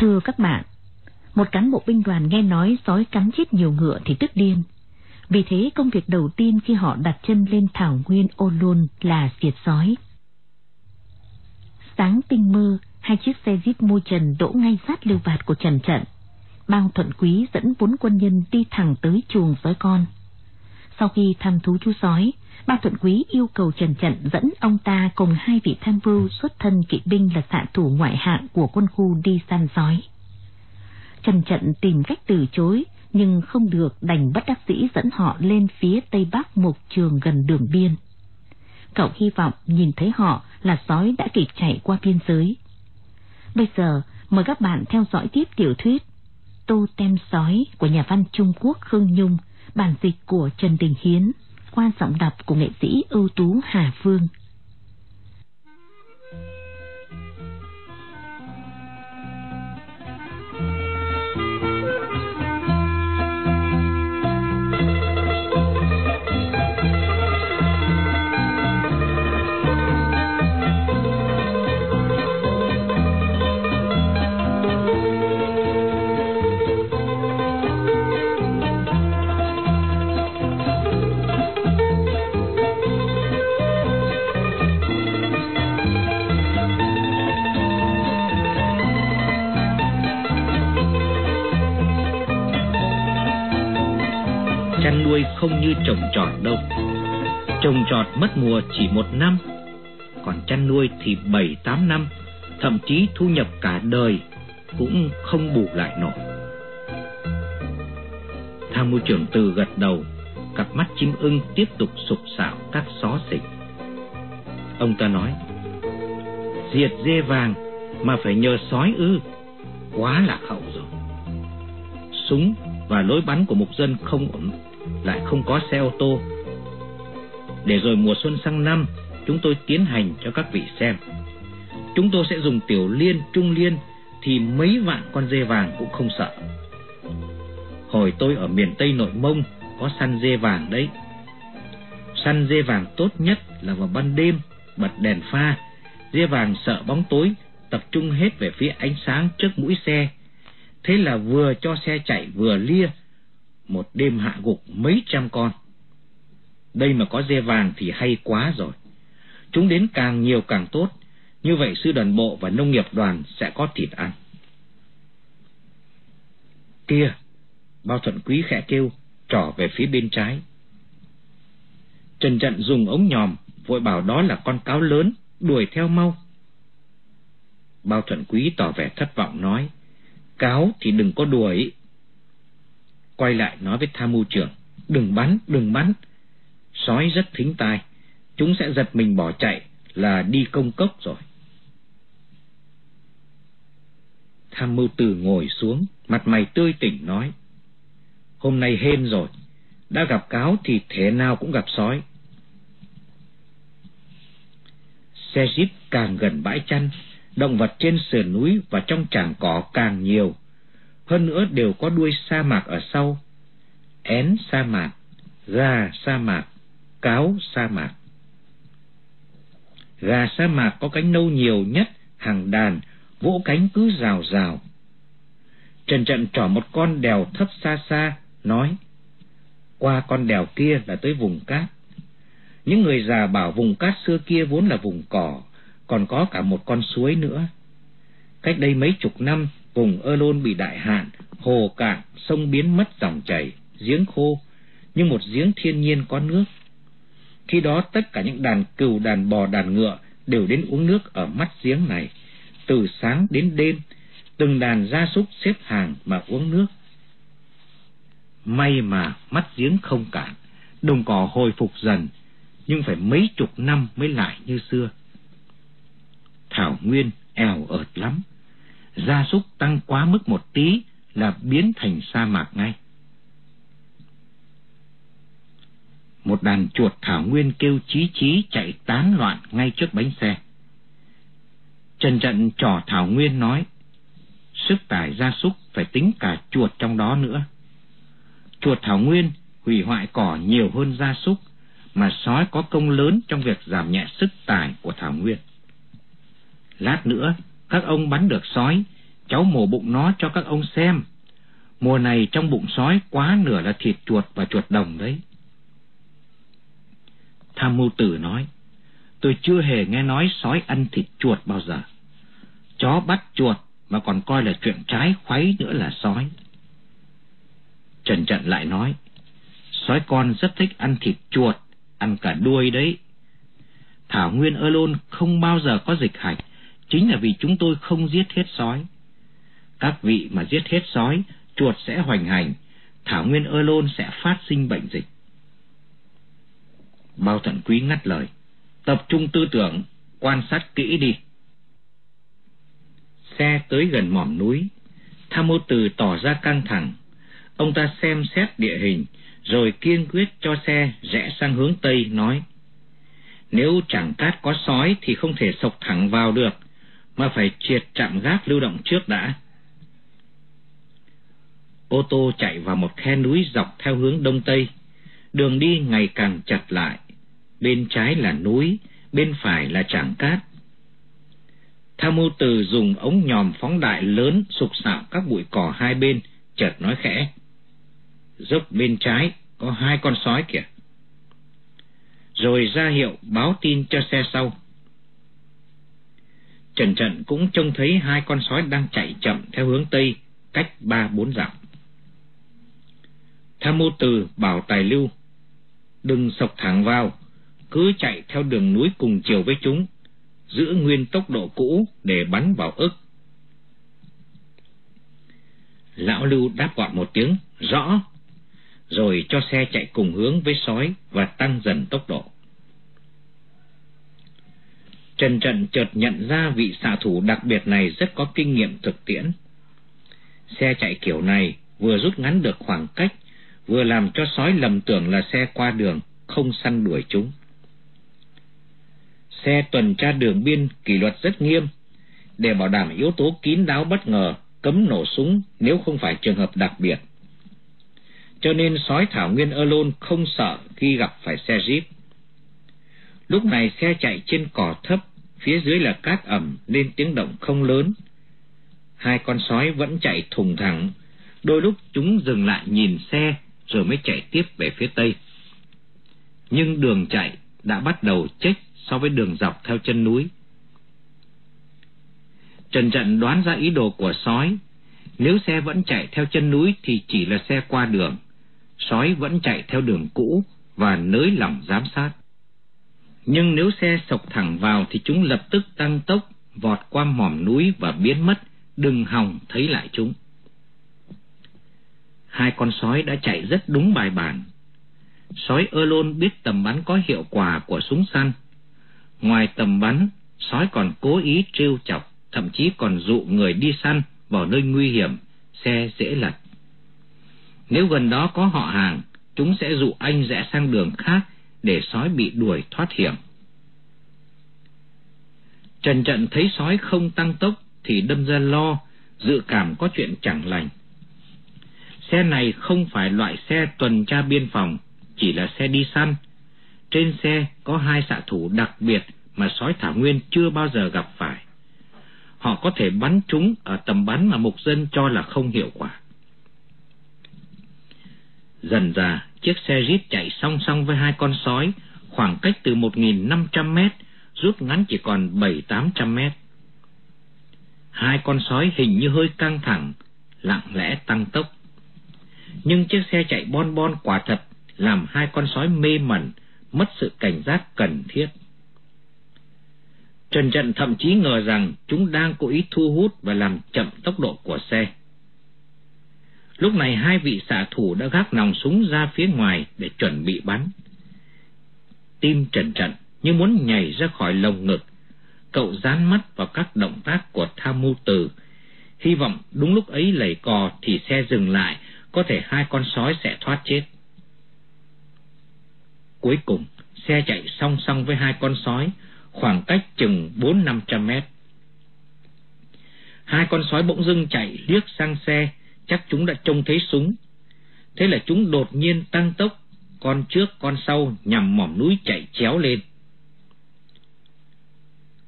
Thưa các bạn, một cán bộ binh đoàn nghe nói sói cắn chết nhiều ngựa thì tức điên. Vì thế công việc đầu tiên khi họ đặt chân lên thảo nguyên ô luôn là diệt sói. Sáng tinh mơ, hai chiếc xe jeep mua trần đỗ ngay sát lưu vạt của Trần Trận. Bao thuận quý dẫn bốn quân nhân đi thẳng tới chuồng sói con. Sau khi thăm thú chú sói, Ba Thuận Quý yêu cầu Trần Trận dẫn ông ta cùng hai vị tham mưu xuất thân kỵ binh là xạ thủ ngoại hạng của quân khu đi săn sói. Trần Trận tìm cách từ chối, nhưng không được đành bất đắc dĩ dẫn họ lên phía tây bắc một trường gần đường biên. Cậu hy vọng nhìn thấy họ là sói đã kịp chạy qua biên giới. Bây giờ, mời các bạn theo dõi tiếp tiểu thuyết Tô Tem Sói của nhà văn Trung Quốc Khương Nhung, bản dịch của Trần Đình Hiến qua giọng đọc của nghệ sĩ ưu tú Hà Phương. Không như trồng trọt đâu. Trồng trọt mất mùa chỉ một năm, còn chăn nuôi thì bảy tám năm, thậm chí thu nhập cả đời cũng không bù lại nổi. Tham mưu trưởng từ gật đầu, cặp mắt chim ưng tiếp tục sục sạo các xó xỉnh. Ông ta nói, diệt dê vàng mà phải nhờ sói ư, quá lạc hậu rồi. Súng và lối bắn của mục dân không ổn lại không có xe ô tô. Để rồi mùa xuân sang năm, chúng tôi tiến hành cho các vị xem. Chúng tôi sẽ dùng tiểu liên, trung liên thì mấy vạn con dê vàng cũng không sợ. Hồi tôi ở miền Tây Nội Mông có săn dê vàng đấy. Săn dê vàng tốt nhất là vào ban đêm, bật đèn pha. Dê vàng sợ bóng tối, tập trung hết về phía ánh sáng trước mũi xe. Thế là vừa cho xe chạy vừa lia, một đêm hạ gục mấy trăm con. Đây mà có dê vàng thì hay quá rồi. Chúng đến càng nhiều càng tốt, như vậy sư đoàn bộ và nông nghiệp đoàn sẽ có thịt ăn. Kia, bao thuận quý khẽ kêu, trỏ về phía bên trái. Trần trận dùng ống nhòm, vội bảo đó là con cáo lớn, đuổi theo mau. Bao thuận quý tỏ vẻ thất vọng nói, cáo thì đừng có đuổi, quay lại nói với tham mưu trưởng, đừng bắn, đừng bắn. Sói rất thính tai, chúng sẽ giật mình bỏ chạy là đi công cốc rồi. Tham mưu từ ngồi xuống, mặt mày tươi tỉnh nói, hôm nay hên rồi, đã gặp cáo thì thế nào cũng gặp sói. Xe jeep càng gần bãi chăn, động vật trên sườn núi và trong tràng cỏ càng nhiều hơn nữa đều có đuôi sa mạc ở sau. Én sa mạc, gà sa mạc, cáo sa mạc. Gà sa mạc có cánh nâu nhiều nhất, hàng đàn, vỗ cánh cứ rào rào. Trần trận trỏ một con đèo thấp xa xa, nói, qua con đèo kia là tới vùng cát. Những người già bảo vùng cát xưa kia vốn là vùng cỏ, còn có cả một con suối nữa. Cách đây mấy chục năm, Vùng ơ lôn bị đại hạn, hồ cạn, sông biến mất dòng chảy, giếng khô, nhưng một giếng thiên nhiên có nước, Khi đó tất cả những đàn cừu, đàn bò, đàn ngựa đều đến uống nước ở mắt giếng này, từ sáng đến đêm, từng đàn gia súc xếp hàng mà uống nước. May mà mắt giếng không cạn, đồng cỏ hồi phục dần, nhưng phải mấy chục năm mới lại như xưa. Thảo Nguyên eo ợt lắm, gia súc tăng quá mức một tí là biến thành sa mạc ngay. Một đàn chuột thảo nguyên kêu chí chí chạy tán loạn ngay trước bánh xe. Trần trận trò thảo nguyên nói, sức tải gia súc phải tính cả chuột trong đó nữa. Chuột thảo nguyên hủy hoại cỏ nhiều hơn gia súc, mà sói có công lớn trong việc giảm nhẹ sức tải của thảo nguyên. Lát nữa, các ông bắn được sói, cháu mổ bụng nó cho các ông xem. Mùa này trong bụng sói quá nửa là thịt chuột và chuột đồng đấy. Tham mưu tử nói, tôi chưa hề nghe nói sói ăn thịt chuột bao giờ. Chó bắt chuột mà còn coi là chuyện trái khuấy nữa là sói. Trần Trận lại nói, sói con rất thích ăn thịt chuột, ăn cả đuôi đấy. Thảo Nguyên ơ lôn không bao giờ có dịch hạch, chính là vì chúng tôi không giết hết sói. Các vị mà giết hết sói, chuột sẽ hoành hành, Thảo Nguyên ơ lôn sẽ phát sinh bệnh dịch. Bao thận quý ngắt lời, tập trung tư tưởng, quan sát kỹ đi. Xe tới gần mỏm núi, tham mô từ tỏ ra căng thẳng. Ông ta xem xét địa hình, rồi kiên quyết cho xe rẽ sang hướng Tây, nói, Nếu chẳng cát có sói thì không thể sộc thẳng vào được, mà phải triệt chạm gác lưu động trước đã. Ô tô chạy vào một khe núi dọc theo hướng đông tây, đường đi ngày càng chặt lại, bên trái là núi, bên phải là trảng cát. Tham mưu từ dùng ống nhòm phóng đại lớn sục sạo các bụi cỏ hai bên, chợt nói khẽ. Dốc bên trái có hai con sói kìa. Rồi ra hiệu báo tin cho xe sau. Trần Trận cũng trông thấy hai con sói đang chạy chậm theo hướng Tây, cách ba bốn dặm. Tham mưu từ bảo tài lưu, đừng sọc thẳng vào, cứ chạy theo đường núi cùng chiều với chúng, giữ nguyên tốc độ cũ để bắn vào ức. Lão Lưu đáp gọi một tiếng, rõ, rồi cho xe chạy cùng hướng với sói và tăng dần tốc độ. Trần Trận chợt nhận ra vị xạ thủ đặc biệt này rất có kinh nghiệm thực tiễn. Xe chạy kiểu này vừa rút ngắn được khoảng cách, vừa làm cho sói lầm tưởng là xe qua đường, không săn đuổi chúng. Xe tuần tra đường biên kỷ luật rất nghiêm, để bảo đảm yếu tố kín đáo bất ngờ, cấm nổ súng nếu không phải trường hợp đặc biệt. Cho nên sói thảo nguyên erlon không sợ khi gặp phải xe jeep. Lúc này xe chạy trên cỏ thấp, phía dưới là cát ẩm nên tiếng động không lớn. Hai con sói vẫn chạy thùng thẳng, đôi lúc chúng dừng lại nhìn xe rồi mới chạy tiếp về phía tây. Nhưng đường chạy đã bắt đầu chếch so với đường dọc theo chân núi. Trần Trận đoán ra ý đồ của sói, nếu xe vẫn chạy theo chân núi thì chỉ là xe qua đường, sói vẫn chạy theo đường cũ và nới lỏng giám sát. Nhưng nếu xe sọc thẳng vào thì chúng lập tức tăng tốc, vọt qua mỏm núi và biến mất, đừng hòng thấy lại chúng. Hai con sói đã chạy rất đúng bài bản. Sói ơ lôn biết tầm bắn có hiệu quả của súng săn. Ngoài tầm bắn, sói còn cố ý trêu chọc, thậm chí còn dụ người đi săn vào nơi nguy hiểm, xe dễ lật. Nếu gần đó có họ hàng, chúng sẽ dụ anh rẽ sang đường khác để sói bị đuổi thoát hiểm. Trần trận thấy sói không tăng tốc thì đâm ra lo, dự cảm có chuyện chẳng lành. Xe này không phải loại xe tuần tra biên phòng, chỉ là xe đi săn. Trên xe có hai xạ thủ đặc biệt mà sói thảo nguyên chưa bao giờ gặp phải. Họ có thể bắn chúng ở tầm bắn mà mục dân cho là không hiệu quả. Dần dà, chiếc xe jeep chạy song song với hai con sói, khoảng cách từ 1.500 mét, rút ngắn chỉ còn 7-800 mét. Hai con sói hình như hơi căng thẳng, lặng lẽ tăng tốc. Nhưng chiếc xe chạy bon bon quả thật, làm hai con sói mê mẩn, mất sự cảnh giác cần thiết. Trần Trận thậm chí ngờ rằng chúng đang cố ý thu hút và làm chậm tốc độ của xe. Lúc này hai vị xạ thủ đã gác nòng súng ra phía ngoài để chuẩn bị bắn. Tim Trần trần như muốn nhảy ra khỏi lồng ngực. Cậu dán mắt vào các động tác của tham mưu từ. Hy vọng đúng lúc ấy lầy cò thì xe dừng lại, có thể hai con sói sẽ thoát chết. Cuối cùng, xe chạy song song với hai con sói, khoảng cách chừng bốn năm trăm mét. Hai con sói bỗng dưng chạy liếc sang xe, chắc chúng đã trông thấy súng. Thế là chúng đột nhiên tăng tốc, con trước con sau nhằm mỏm núi chạy chéo lên.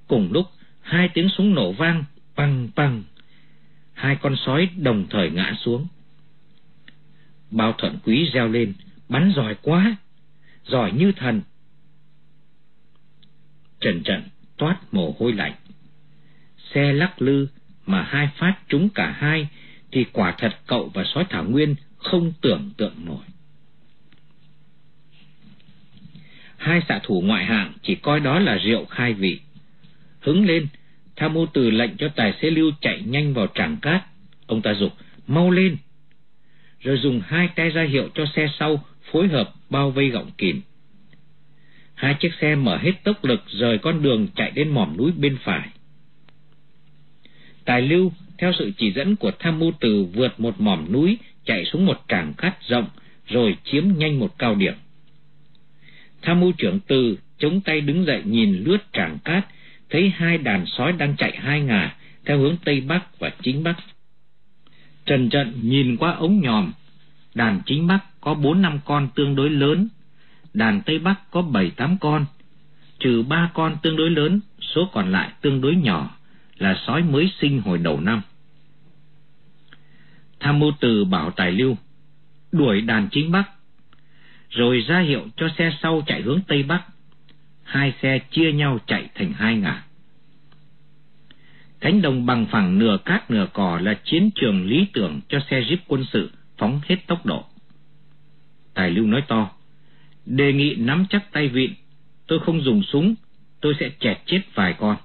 Cùng lúc, hai tiếng súng nổ vang, băng băng. Hai con sói đồng thời ngã xuống. Bao thuận quý reo lên, bắn giỏi quá, giỏi như thần. Trần trận toát mồ hôi lạnh. Xe lắc lư mà hai phát trúng cả hai thì quả thật cậu và sói thảo nguyên không tưởng tượng nổi. Hai xạ thủ ngoại hạng chỉ coi đó là rượu khai vị. Hứng lên, tham mưu từ lệnh cho tài xế lưu chạy nhanh vào trảng cát. Ông ta dục mau lên. Rồi dùng hai tay ra hiệu cho xe sau phối hợp bao vây gọng kìm. Hai chiếc xe mở hết tốc lực rời con đường chạy đến mỏm núi bên phải. Tài lưu, theo sự chỉ dẫn của tham mưu từ vượt một mỏm núi, chạy xuống một tràng cát rộng, rồi chiếm nhanh một cao điểm. Tham mưu trưởng từ chống tay đứng dậy nhìn lướt tràng cát, thấy hai đàn sói đang chạy hai ngả, theo hướng Tây Bắc và chính Bắc. Trần trận nhìn qua ống nhòm, đàn chính Bắc có bốn năm con tương đối lớn, đàn Tây Bắc có bảy tám con, trừ ba con tương đối lớn, số còn lại tương đối nhỏ, là sói mới sinh hồi đầu năm. Tham mưu từ bảo tài lưu, đuổi đàn chính Bắc, rồi ra hiệu cho xe sau chạy hướng Tây Bắc. Hai xe chia nhau chạy thành hai ngả. Cánh đồng bằng phẳng nửa cát nửa cỏ là chiến trường lý tưởng cho xe jeep quân sự phóng hết tốc độ. Tài lưu nói to, đề nghị nắm chắc tay vịn, tôi không dùng súng, tôi sẽ chẹt chết vài con.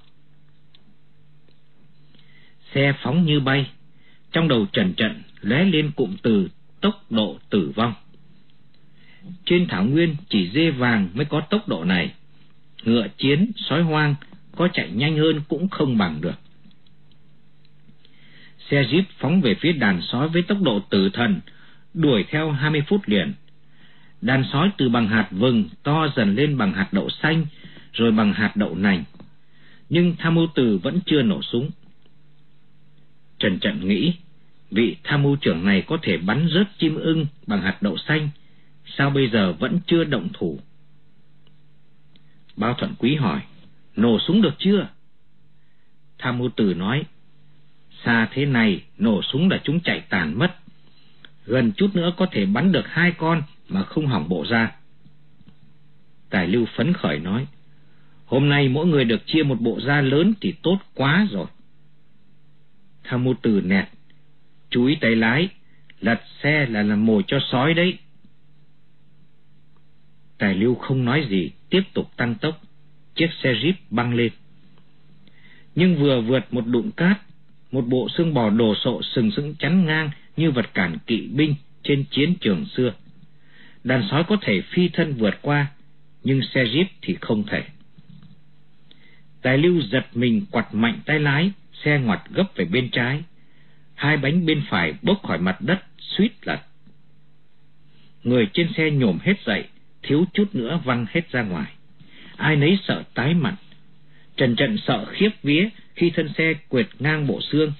Xe phóng như bay, trong đầu trần trận lóe lên cụm từ tốc độ tử vong. Trên thảo nguyên chỉ dê vàng mới có tốc độ này. Ngựa chiến, sói hoang có chạy nhanh hơn cũng không bằng được. Xe jeep phóng về phía đàn sói với tốc độ tử thần, đuổi theo 20 phút liền. Đàn sói từ bằng hạt vừng to dần lên bằng hạt đậu xanh, rồi bằng hạt đậu nành. Nhưng tham mưu tử vẫn chưa nổ súng. Trần Trận nghĩ, vị tham mưu trưởng này có thể bắn rớt chim ưng bằng hạt đậu xanh, sao bây giờ vẫn chưa động thủ? Bao Thuận Quý hỏi, nổ súng được chưa? Tham mưu tử nói, xa thế này nổ súng là chúng chạy tàn mất. Gần chút nữa có thể bắn được hai con mà không hỏng bộ ra. Tài lưu phấn khởi nói, hôm nay mỗi người được chia một bộ da lớn thì tốt quá rồi. Tham mưu tử nẹt, chú ý tay lái, lật xe là làm mồi cho sói đấy. Tài lưu không nói gì, tiếp tục tăng tốc, chiếc xe jeep băng lên. Nhưng vừa vượt một đụng cát, một bộ xương bò đồ sộ sừng sững chắn ngang như vật cản kỵ binh trên chiến trường xưa. Đàn sói có thể phi thân vượt qua, nhưng xe jeep thì không thể. Tài lưu giật mình quặt mạnh tay lái, xe ngoặt gấp về bên trái. Hai bánh bên phải bốc khỏi mặt đất, suýt lật. Người trên xe nhổm hết dậy, thiếu chút nữa văng hết ra ngoài. Ai nấy sợ tái mặt. Trần trần sợ khiếp vía khi thân xe quệt ngang bộ xương.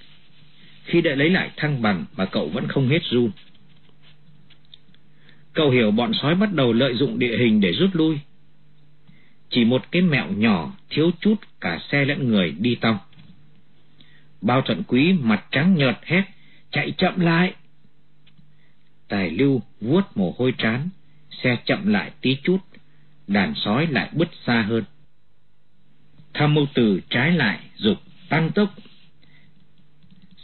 Khi đã lấy lại thăng bằng mà cậu vẫn không hết run. Cậu hiểu bọn sói bắt đầu lợi dụng địa hình để rút lui. Chỉ một cái mẹo nhỏ thiếu chút cả xe lẫn người đi tông. Bao thuận quý mặt trắng nhợt hét, chạy chậm lại. Tài lưu vuốt mồ hôi trán, xe chậm lại tí chút, đàn sói lại bứt xa hơn. Tham mưu từ trái lại, dục tăng tốc.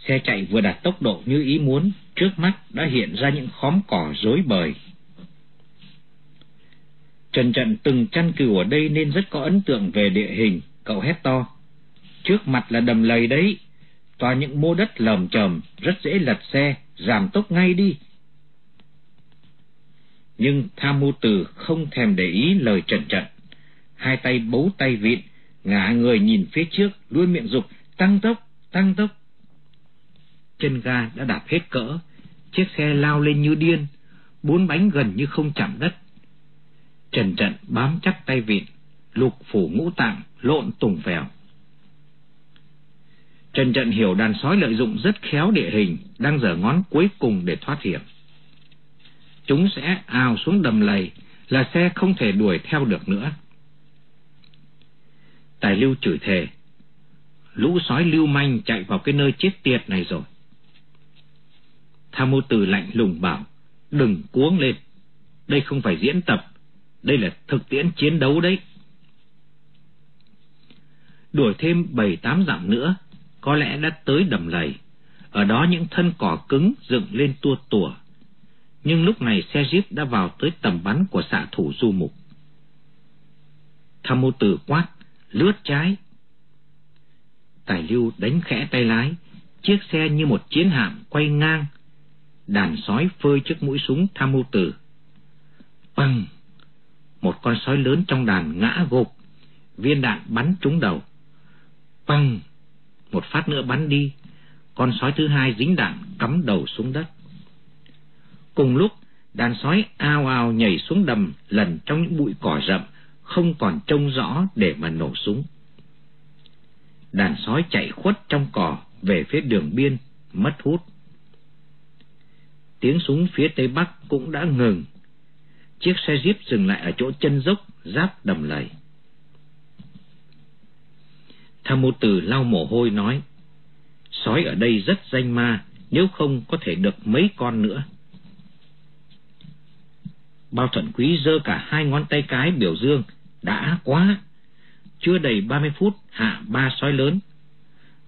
Xe chạy vừa đạt tốc độ như ý muốn, trước mắt đã hiện ra những khóm cỏ rối bời. Trần Trận từng chăn cừu ở đây nên rất có ấn tượng về địa hình, cậu hét to. Trước mặt là đầm lầy đấy, toàn những mô đất lầm chầm, rất dễ lật xe, giảm tốc ngay đi. Nhưng tham mưu từ không thèm để ý lời Trần Trận. Hai tay bấu tay vịn, ngả người nhìn phía trước, luôn miệng dục tăng tốc, tăng tốc. Chân ga đã đạp hết cỡ, chiếc xe lao lên như điên, bốn bánh gần như không chạm đất. Trần Trận bám chắc tay vịn, lục phủ ngũ tạng lộn tùng vèo. Trần Trận hiểu đàn sói lợi dụng rất khéo địa hình, đang dở ngón cuối cùng để thoát hiểm. Chúng sẽ ào xuống đầm lầy, là xe không thể đuổi theo được nữa. Tài lưu chửi thề, lũ sói lưu manh chạy vào cái nơi chết tiệt này rồi. Tham mưu từ lạnh lùng bảo, đừng cuống lên, đây không phải diễn tập, đây là thực tiễn chiến đấu đấy. Đuổi thêm bảy tám dặm nữa, có lẽ đã tới đầm lầy. Ở đó những thân cỏ cứng dựng lên tua tủa. Nhưng lúc này xe jeep đã vào tới tầm bắn của xạ thủ du mục. Tham mưu tử quát, lướt trái. Tài lưu đánh khẽ tay lái, chiếc xe như một chiến hạm quay ngang. Đàn sói phơi trước mũi súng tham mưu tử. Bằng! Một con sói lớn trong đàn ngã gục, viên đạn bắn trúng đầu. Bằng! Một phát nữa bắn đi, con sói thứ hai dính đạn cắm đầu xuống đất. Cùng lúc, đàn sói ao ao nhảy xuống đầm lần trong những bụi cỏ rậm, không còn trông rõ để mà nổ súng. Đàn sói chạy khuất trong cỏ về phía đường biên, mất hút. Tiếng súng phía tây bắc cũng đã ngừng. Chiếc xe jeep dừng lại ở chỗ chân dốc giáp đầm lầy. Tham mưu tử lau mồ hôi nói, sói ở đây rất danh ma, nếu không có thể được mấy con nữa. Bao thuận quý giơ cả hai ngón tay cái biểu dương, đã quá, chưa đầy ba mươi phút hạ ba sói lớn.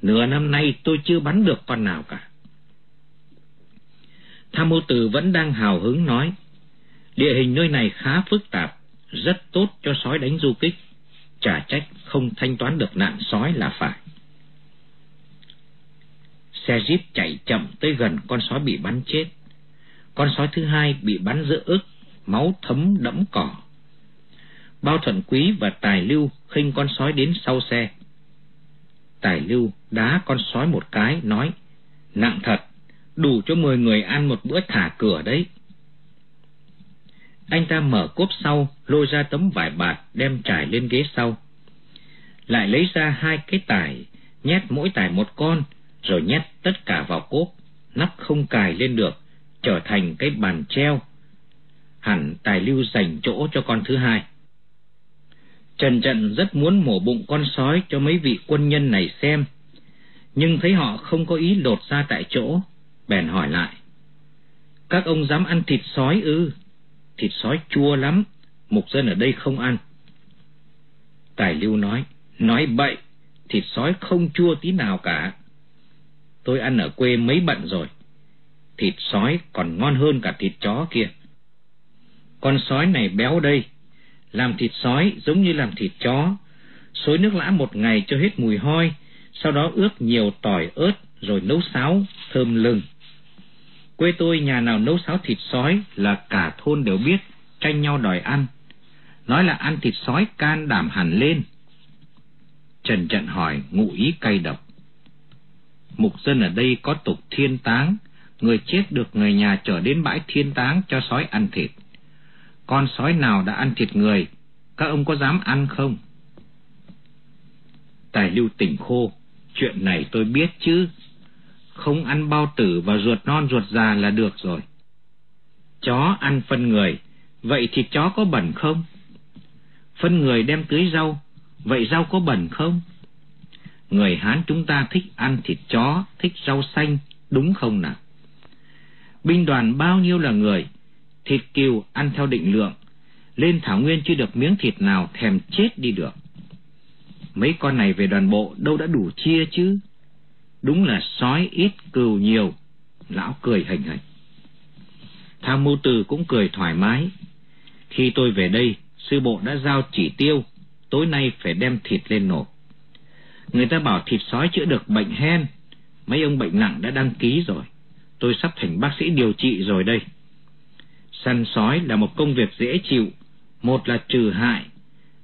Nửa năm nay tôi chưa bắn được con nào cả. Tham mưu tử vẫn đang hào hứng nói, địa hình nơi này khá phức tạp, rất tốt cho sói đánh du kích trả trách không thanh toán được nạn sói là phải. Xe jeep chạy chậm tới gần con sói bị bắn chết. Con sói thứ hai bị bắn giữa ức, máu thấm đẫm cỏ. Bao thuận quý và tài lưu khinh con sói đến sau xe. Tài lưu đá con sói một cái, nói, nặng thật, đủ cho mười người ăn một bữa thả cửa đấy. Anh ta mở cốp sau, lôi ra tấm vải bạt, đem trải lên ghế sau. Lại lấy ra hai cái tải, nhét mỗi tải một con, rồi nhét tất cả vào cốp, nắp không cài lên được, trở thành cái bàn treo. Hẳn tài lưu dành chỗ cho con thứ hai. Trần Trận rất muốn mổ bụng con sói cho mấy vị quân nhân này xem, nhưng thấy họ không có ý lột ra tại chỗ, bèn hỏi lại. Các ông dám ăn thịt sói ư? Thịt sói chua lắm, mục dân ở đây không ăn. Tài lưu nói, nói bậy, thịt sói không chua tí nào cả. Tôi ăn ở quê mấy bận rồi, thịt sói còn ngon hơn cả thịt chó kia. Con sói này béo đây, làm thịt sói giống như làm thịt chó, xối nước lã một ngày cho hết mùi hôi, sau đó ướp nhiều tỏi ớt rồi nấu sáo thơm lừng. Quê tôi nhà nào nấu sáo thịt sói là cả thôn đều biết, tranh nhau đòi ăn. Nói là ăn thịt sói can đảm hẳn lên. Trần Trận hỏi ngụ ý cay độc. Mục dân ở đây có tục thiên táng, người chết được người nhà trở đến bãi thiên táng cho sói ăn thịt. Con sói nào đã ăn thịt người, các ông có dám ăn không? Tài lưu tỉnh khô, chuyện này tôi biết chứ, không ăn bao tử và ruột non ruột già là được rồi. Chó ăn phân người, vậy thì chó có bẩn không? Phân người đem tưới rau, vậy rau có bẩn không? Người Hán chúng ta thích ăn thịt chó, thích rau xanh, đúng không nào? Binh đoàn bao nhiêu là người, thịt kiều ăn theo định lượng, lên thảo nguyên chưa được miếng thịt nào thèm chết đi được. Mấy con này về đoàn bộ đâu đã đủ chia chứ? Đúng là sói ít cừu nhiều. Lão cười hình hình. Tham mưu từ cũng cười thoải mái. Khi tôi về đây, sư bộ đã giao chỉ tiêu, tối nay phải đem thịt lên nộp. Người ta bảo thịt sói chữa được bệnh hen, mấy ông bệnh nặng đã đăng ký rồi. Tôi sắp thành bác sĩ điều trị rồi đây. Săn sói là một công việc dễ chịu, một là trừ hại,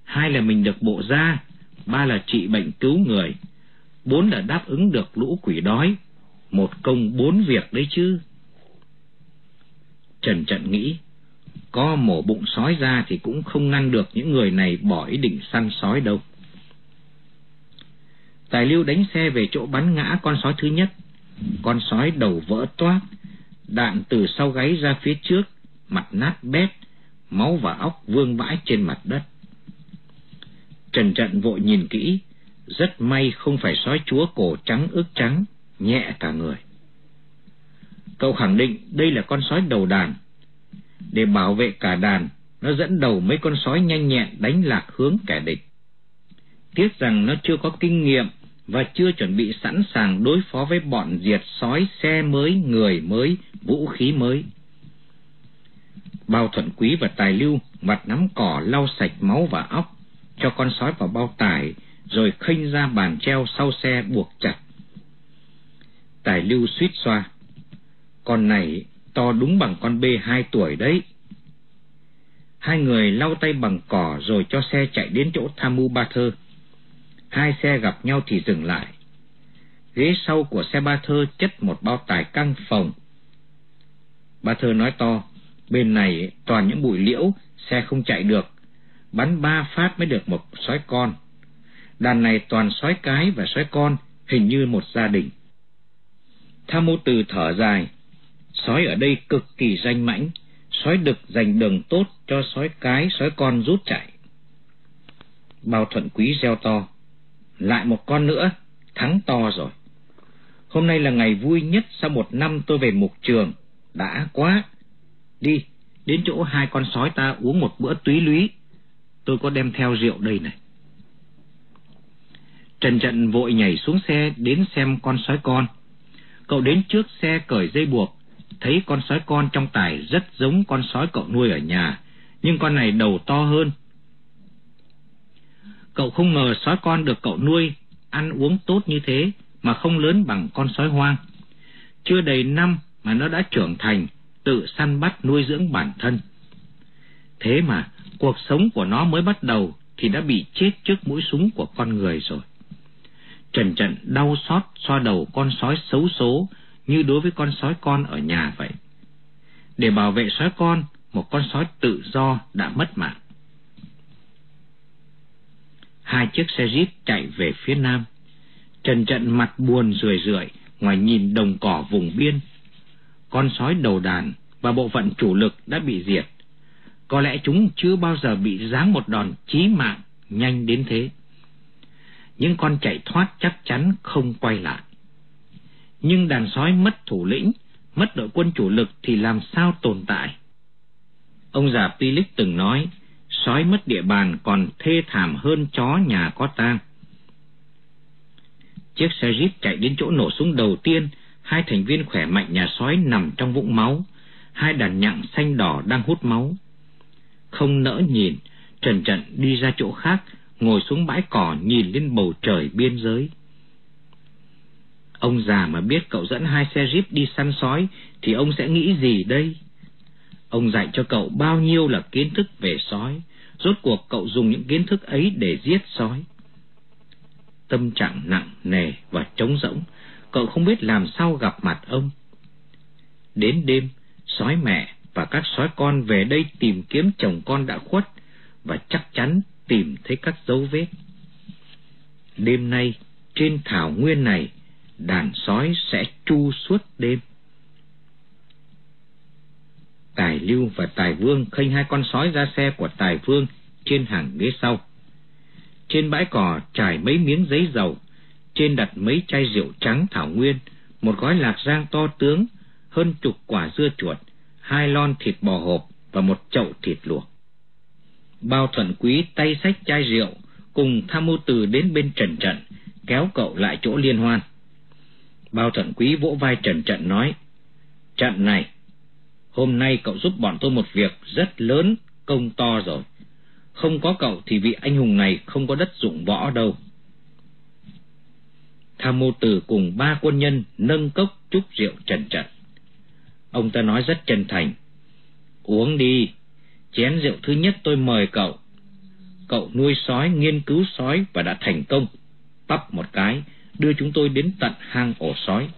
hai là mình được bộ da, ba là trị bệnh cứu người, bốn là đáp ứng được lũ quỷ đói, một công bốn việc đấy chứ. Trần Trận nghĩ, có mổ bụng sói ra thì cũng không ngăn được những người này bỏ ý định săn sói đâu. Tài lưu đánh xe về chỗ bắn ngã con sói thứ nhất. Con sói đầu vỡ toát, đạn từ sau gáy ra phía trước, mặt nát bét, máu và óc vương vãi trên mặt đất. Trần Trận vội nhìn kỹ, rất may không phải sói chúa cổ trắng ướt trắng, nhẹ cả người. Cậu khẳng định đây là con sói đầu đàn. Để bảo vệ cả đàn, nó dẫn đầu mấy con sói nhanh nhẹn đánh lạc hướng kẻ địch. Tiếc rằng nó chưa có kinh nghiệm và chưa chuẩn bị sẵn sàng đối phó với bọn diệt sói xe mới, người mới, vũ khí mới. Bao thuận quý và tài lưu mặt nắm cỏ lau sạch máu và óc, cho con sói vào bao tải, rồi khênh ra bàn treo sau xe buộc chặt. Tài lưu suýt xoa. Con này to đúng bằng con bê hai tuổi đấy. Hai người lau tay bằng cỏ rồi cho xe chạy đến chỗ tham mưu ba thơ. Hai xe gặp nhau thì dừng lại. Ghế sau của xe ba thơ chất một bao tải căng phòng. Ba thơ nói to, bên này toàn những bụi liễu, xe không chạy được. Bắn ba phát mới được một sói con. Đàn này toàn sói cái và sói con, hình như một gia đình. Tham mưu từ thở dài, sói ở đây cực kỳ danh mãnh, sói đực dành đường tốt cho sói cái, sói con rút chạy. Bao thuận quý reo to, lại một con nữa, thắng to rồi. Hôm nay là ngày vui nhất sau một năm tôi về mục trường, đã quá. Đi, đến chỗ hai con sói ta uống một bữa túy lúy. Tôi có đem theo rượu đây này. Trần Trận vội nhảy xuống xe đến xem con sói con. Cậu đến trước xe cởi dây buộc, thấy con sói con trong tải rất giống con sói cậu nuôi ở nhà, nhưng con này đầu to hơn. Cậu không ngờ sói con được cậu nuôi, ăn uống tốt như thế mà không lớn bằng con sói hoang. Chưa đầy năm mà nó đã trưởng thành, tự săn bắt nuôi dưỡng bản thân. Thế mà, cuộc sống của nó mới bắt đầu thì đã bị chết trước mũi súng của con người rồi. Trần Trận đau xót xoa đầu con sói xấu số như đối với con sói con ở nhà vậy. Để bảo vệ sói con, một con sói tự do đã mất mạng. Hai chiếc xe jeep chạy về phía nam. Trần Trận mặt buồn rười rượi, ngoài nhìn đồng cỏ vùng biên. Con sói đầu đàn và bộ phận chủ lực đã bị diệt. Có lẽ chúng chưa bao giờ bị giáng một đòn chí mạng nhanh đến thế những con chạy thoát chắc chắn không quay lại. Nhưng đàn sói mất thủ lĩnh, mất đội quân chủ lực thì làm sao tồn tại? Ông già Philip từng nói, sói mất địa bàn còn thê thảm hơn chó nhà có tang. Chiếc xe jeep chạy đến chỗ nổ súng đầu tiên, hai thành viên khỏe mạnh nhà sói nằm trong vũng máu, hai đàn nhặng xanh đỏ đang hút máu. Không nỡ nhìn, Trần Trận đi ra chỗ khác, ngồi xuống bãi cỏ nhìn lên bầu trời biên giới. Ông già mà biết cậu dẫn hai xe jeep đi săn sói thì ông sẽ nghĩ gì đây? Ông dạy cho cậu bao nhiêu là kiến thức về sói, rốt cuộc cậu dùng những kiến thức ấy để giết sói. Tâm trạng nặng nề và trống rỗng, cậu không biết làm sao gặp mặt ông. Đến đêm, sói mẹ và các sói con về đây tìm kiếm chồng con đã khuất và chắc chắn tìm thấy các dấu vết. Đêm nay, trên thảo nguyên này, đàn sói sẽ chu suốt đêm. Tài Lưu và Tài Vương khênh hai con sói ra xe của Tài Vương trên hàng ghế sau. Trên bãi cỏ trải mấy miếng giấy dầu, trên đặt mấy chai rượu trắng thảo nguyên, một gói lạc rang to tướng, hơn chục quả dưa chuột, hai lon thịt bò hộp và một chậu thịt luộc. Bao thuận quý tay sách chai rượu, cùng tham mưu từ đến bên Trần Trận, kéo cậu lại chỗ liên hoan. Bao thuận quý vỗ vai Trần Trận nói, Trận này, hôm nay cậu giúp bọn tôi một việc rất lớn, công to rồi. Không có cậu thì vị anh hùng này không có đất dụng võ đâu. Tham mưu từ cùng ba quân nhân nâng cốc chúc rượu trần trận. Ông ta nói rất chân thành. Uống đi, chén rượu thứ nhất tôi mời cậu. Cậu nuôi sói, nghiên cứu sói và đã thành công. Tắp một cái, đưa chúng tôi đến tận hang ổ sói.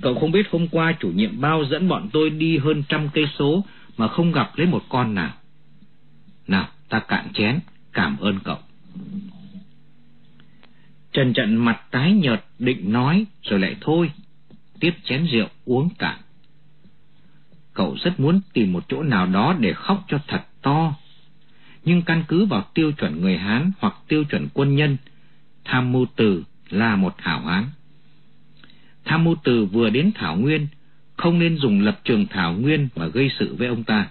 Cậu không biết hôm qua chủ nhiệm bao dẫn bọn tôi đi hơn trăm cây số mà không gặp lấy một con nào. Nào, ta cạn chén, cảm ơn cậu. Trần trận mặt tái nhợt định nói rồi lại thôi, tiếp chén rượu uống cạn. Cậu rất muốn tìm một chỗ nào đó để khóc cho thật to. Nhưng căn cứ vào tiêu chuẩn người Hán hoặc tiêu chuẩn quân nhân, tham mưu từ là một hảo hán. Tham mưu từ vừa đến Thảo Nguyên, không nên dùng lập trường Thảo Nguyên mà gây sự với ông ta.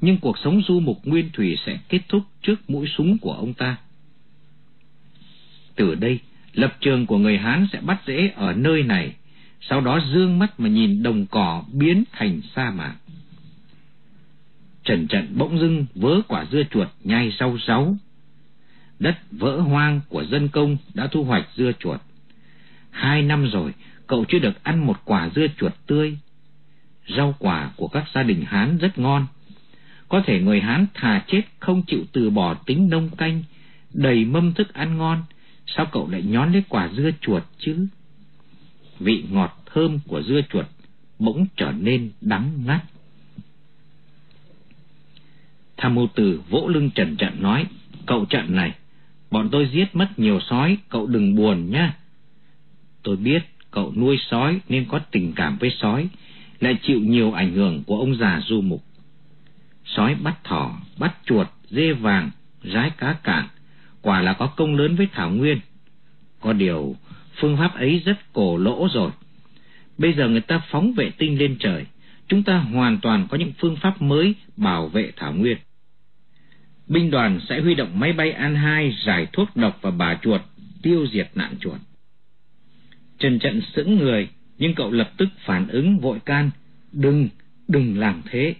Nhưng cuộc sống du mục nguyên thủy sẽ kết thúc trước mũi súng của ông ta. Từ đây, lập trường của người Hán sẽ bắt rễ ở nơi này, sau đó dương mắt mà nhìn đồng cỏ biến thành sa mạc. Trần trận bỗng dưng vớ quả dưa chuột nhai sau sáu. Đất vỡ hoang của dân công đã thu hoạch dưa chuột. Hai năm rồi, cậu chưa được ăn một quả dưa chuột tươi. Rau quả của các gia đình Hán rất ngon. Có thể người Hán thà chết không chịu từ bỏ tính nông canh, đầy mâm thức ăn ngon, sao cậu lại nhón lấy quả dưa chuột chứ? Vị ngọt thơm của dưa chuột bỗng trở nên đắng ngắt. Tham mưu tử vỗ lưng Trần Trận nói, cậu Trận này, bọn tôi giết mất nhiều sói, cậu đừng buồn nhá. Tôi biết cậu nuôi sói nên có tình cảm với sói, lại chịu nhiều ảnh hưởng của ông già du mục. Sói bắt thỏ, bắt chuột, dê vàng, rái cá cạn, quả là có công lớn với Thảo Nguyên. Có điều, phương pháp ấy rất cổ lỗ rồi. Bây giờ người ta phóng vệ tinh lên trời, chúng ta hoàn toàn có những phương pháp mới bảo vệ Thảo Nguyên. Binh đoàn sẽ huy động máy bay An-2 giải thuốc độc và bà chuột, tiêu diệt nạn chuột. Trần trận sững người, nhưng cậu lập tức phản ứng vội can, đừng, đừng làm thế.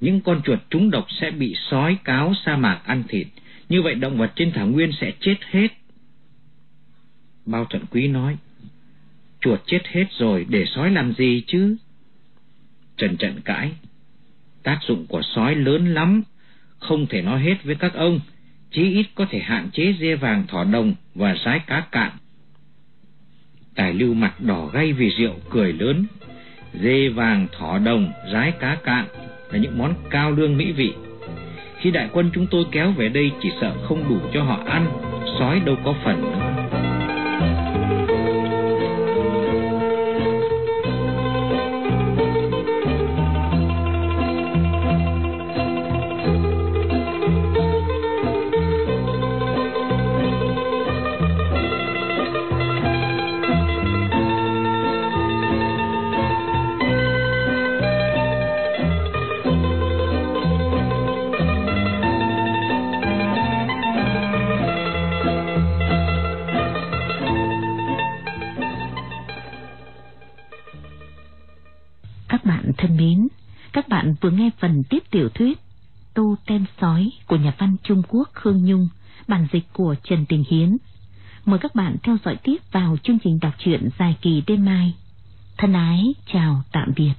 Những con chuột trúng độc sẽ bị sói cáo sa mạc ăn thịt, như vậy động vật trên thảo nguyên sẽ chết hết. Bao thuận quý nói, chuột chết hết rồi để sói làm gì chứ? Trần trận cãi, tác dụng của sói lớn lắm, không thể nói hết với các ông, chí ít có thể hạn chế dê vàng thỏ đồng và sái cá cạn. Tài lưu mặt đỏ gay vì rượu cười lớn, dê vàng thỏ đồng, rái cá cạn là những món cao lương mỹ vị khi đại quân chúng tôi kéo về đây chỉ sợ không đủ cho họ ăn, sói đâu có phần Trần Đình Hiến. Mời các bạn theo dõi tiếp vào chương trình đọc truyện dài kỳ đêm mai. Thân ái, chào tạm biệt.